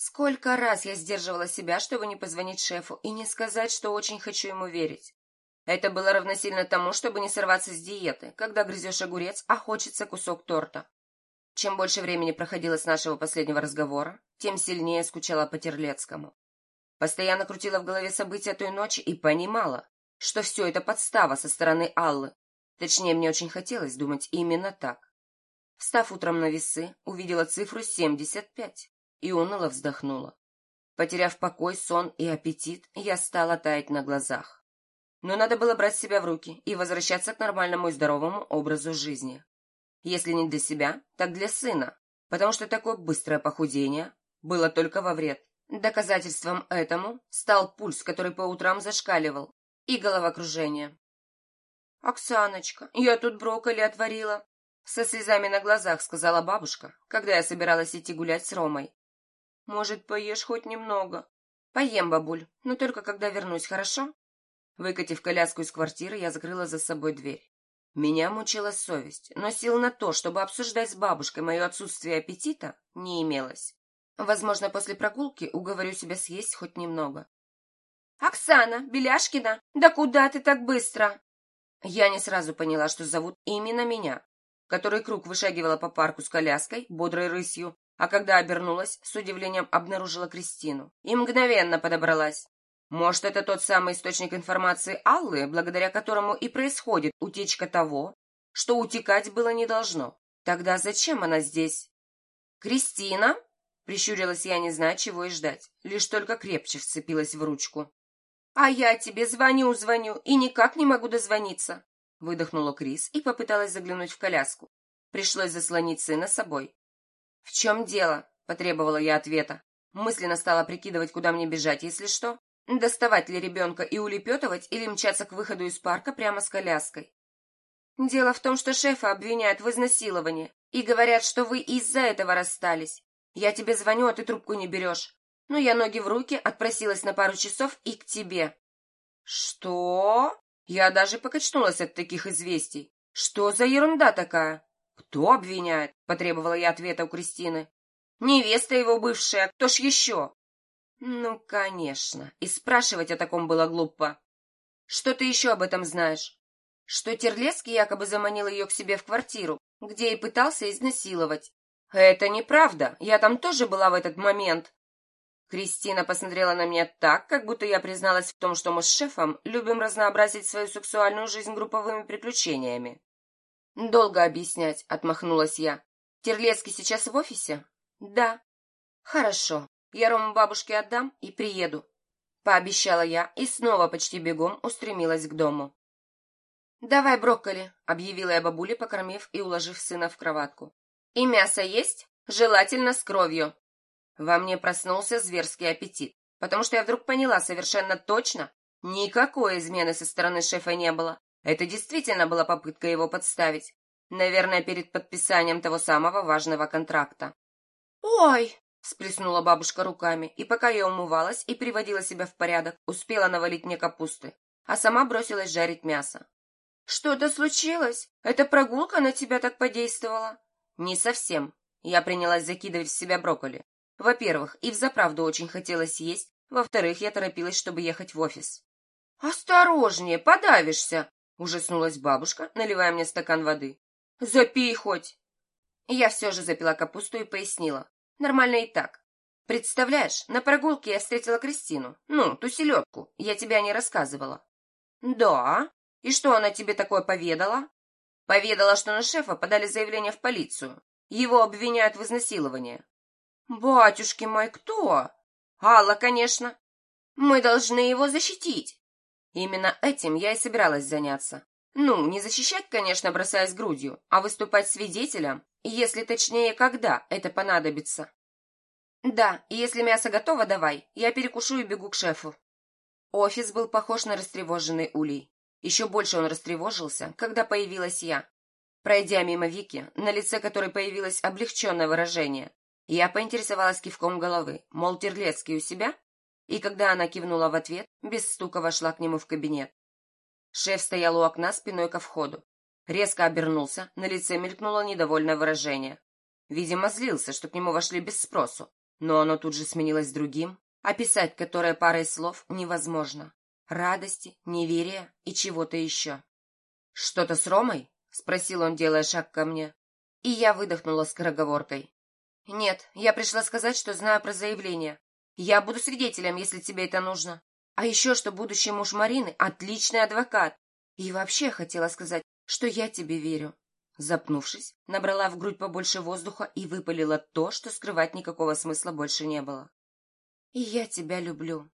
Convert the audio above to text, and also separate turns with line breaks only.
Сколько раз я сдерживала себя, чтобы не позвонить шефу и не сказать, что очень хочу ему верить. Это было равносильно тому, чтобы не сорваться с диеты, когда грызешь огурец, а хочется кусок торта. Чем больше времени проходило с нашего последнего разговора, тем сильнее скучала по Терлецкому. Постоянно крутила в голове события той ночи и понимала, что все это подстава со стороны Аллы. Точнее, мне очень хотелось думать именно так. Встав утром на весы, увидела цифру 75 и уныло вздохнула. Потеряв покой, сон и аппетит, я стала таять на глазах. Но надо было брать себя в руки и возвращаться к нормальному и здоровому образу жизни. Если не для себя, так для сына, потому что такое быстрое похудение было только во вред. Доказательством этому стал пульс, который по утрам зашкаливал, и головокружение. «Оксаночка, я тут брокколи отварила», — со слезами на глазах сказала бабушка, когда я собиралась идти гулять с Ромой. Может, поешь хоть немного? Поем, бабуль, но только когда вернусь, хорошо? Выкатив коляску из квартиры, я закрыла за собой дверь. Меня мучила совесть, но сил на то, чтобы обсуждать с бабушкой мое отсутствие аппетита, не имелось. Возможно, после прогулки уговорю себя съесть хоть немного. «Оксана, Беляшкина, да куда ты так быстро?» Я не сразу поняла, что зовут именно меня, который круг вышагивала по парку с коляской, бодрой рысью, а когда обернулась, с удивлением обнаружила Кристину и мгновенно подобралась. Может, это тот самый источник информации Аллы, благодаря которому и происходит утечка того, что утекать было не должно. Тогда зачем она здесь? «Кристина?» — прищурилась я, не зная, чего и ждать, лишь только крепче вцепилась в ручку. «А я тебе звоню-звоню и никак не могу дозвониться!» Выдохнула Крис и попыталась заглянуть в коляску. Пришлось заслонить сына собой. «В чем дело?» — потребовала я ответа. Мысленно стала прикидывать, куда мне бежать, если что. Доставать ли ребенка и улепетывать, или мчаться к выходу из парка прямо с коляской. Дело в том, что шефа обвиняют в изнасиловании и говорят, что вы из-за этого расстались. Я тебе звоню, а ты трубку не берешь. Ну, я ноги в руки, отпросилась на пару часов и к тебе. Что? Я даже покачнулась от таких известий. Что за ерунда такая? «Кто обвиняет?» — потребовала я ответа у Кристины. «Невеста его бывшая, кто ж еще?» «Ну, конечно. И спрашивать о таком было глупо. Что ты еще об этом знаешь?» «Что Терлецкий якобы заманил ее к себе в квартиру, где и пытался изнасиловать». «Это неправда. Я там тоже была в этот момент». Кристина посмотрела на меня так, как будто я призналась в том, что мы с шефом любим разнообразить свою сексуальную жизнь групповыми приключениями. «Долго объяснять», — отмахнулась я. «Терлецкий сейчас в офисе?» «Да». «Хорошо. Я Рому бабушке отдам и приеду», — пообещала я и снова почти бегом устремилась к дому. «Давай брокколи», — объявила я бабуле, покормив и уложив сына в кроватку. «И мясо есть? Желательно с кровью». Во мне проснулся зверский аппетит, потому что я вдруг поняла совершенно точно, никакой измены со стороны шефа не было. Это действительно была попытка его подставить. Наверное, перед подписанием того самого важного контракта. «Ой!» — сплеснула бабушка руками, и пока я умывалась и приводила себя в порядок, успела навалить мне капусты, а сама бросилась жарить мясо. «Что-то случилось? Эта прогулка на тебя так подействовала?» «Не совсем». Я принялась закидывать в себя брокколи. Во-первых, и взаправду очень хотелось есть, во-вторых, я торопилась, чтобы ехать в офис. «Осторожнее, подавишься!» Ужаснулась бабушка, наливая мне стакан воды. «Запей хоть!» Я все же запила капусту и пояснила. Нормально и так. Представляешь, на прогулке я встретила Кристину. Ну, ту селедку. Я тебе не рассказывала. Да? И что она тебе такое поведала? Поведала, что на шефа подали заявление в полицию. Его обвиняют в изнасиловании. Батюшки мой, кто? Алла, конечно. Мы должны его защитить. Именно этим я и собиралась заняться. Ну, не защищать, конечно, бросаясь грудью, а выступать свидетелем, если точнее, когда это понадобится. Да, и если мясо готово, давай, я перекушу и бегу к шефу. Офис был похож на растревоженный улей. Еще больше он растревожился, когда появилась я. Пройдя мимо Вики, на лице которой появилось облегченное выражение, я поинтересовалась кивком головы, мол, Терлецкий у себя? И когда она кивнула в ответ, без стука вошла к нему в кабинет. Шеф стоял у окна спиной ко входу. Резко обернулся, на лице мелькнуло недовольное выражение. Видимо, злился, что к нему вошли без спросу. но оно тут же сменилось другим, описать которое парой слов невозможно. Радости, неверия и чего-то еще. «Что-то с Ромой?» — спросил он, делая шаг ко мне. И я выдохнула скороговоркой. «Нет, я пришла сказать, что знаю про заявление. Я буду свидетелем, если тебе это нужно. А еще, что будущий муж Марины — отличный адвокат. И вообще хотела сказать, что я тебе верю». Запнувшись, набрала в грудь побольше воздуха и выпалила то, что скрывать никакого смысла больше не было. «И я тебя люблю».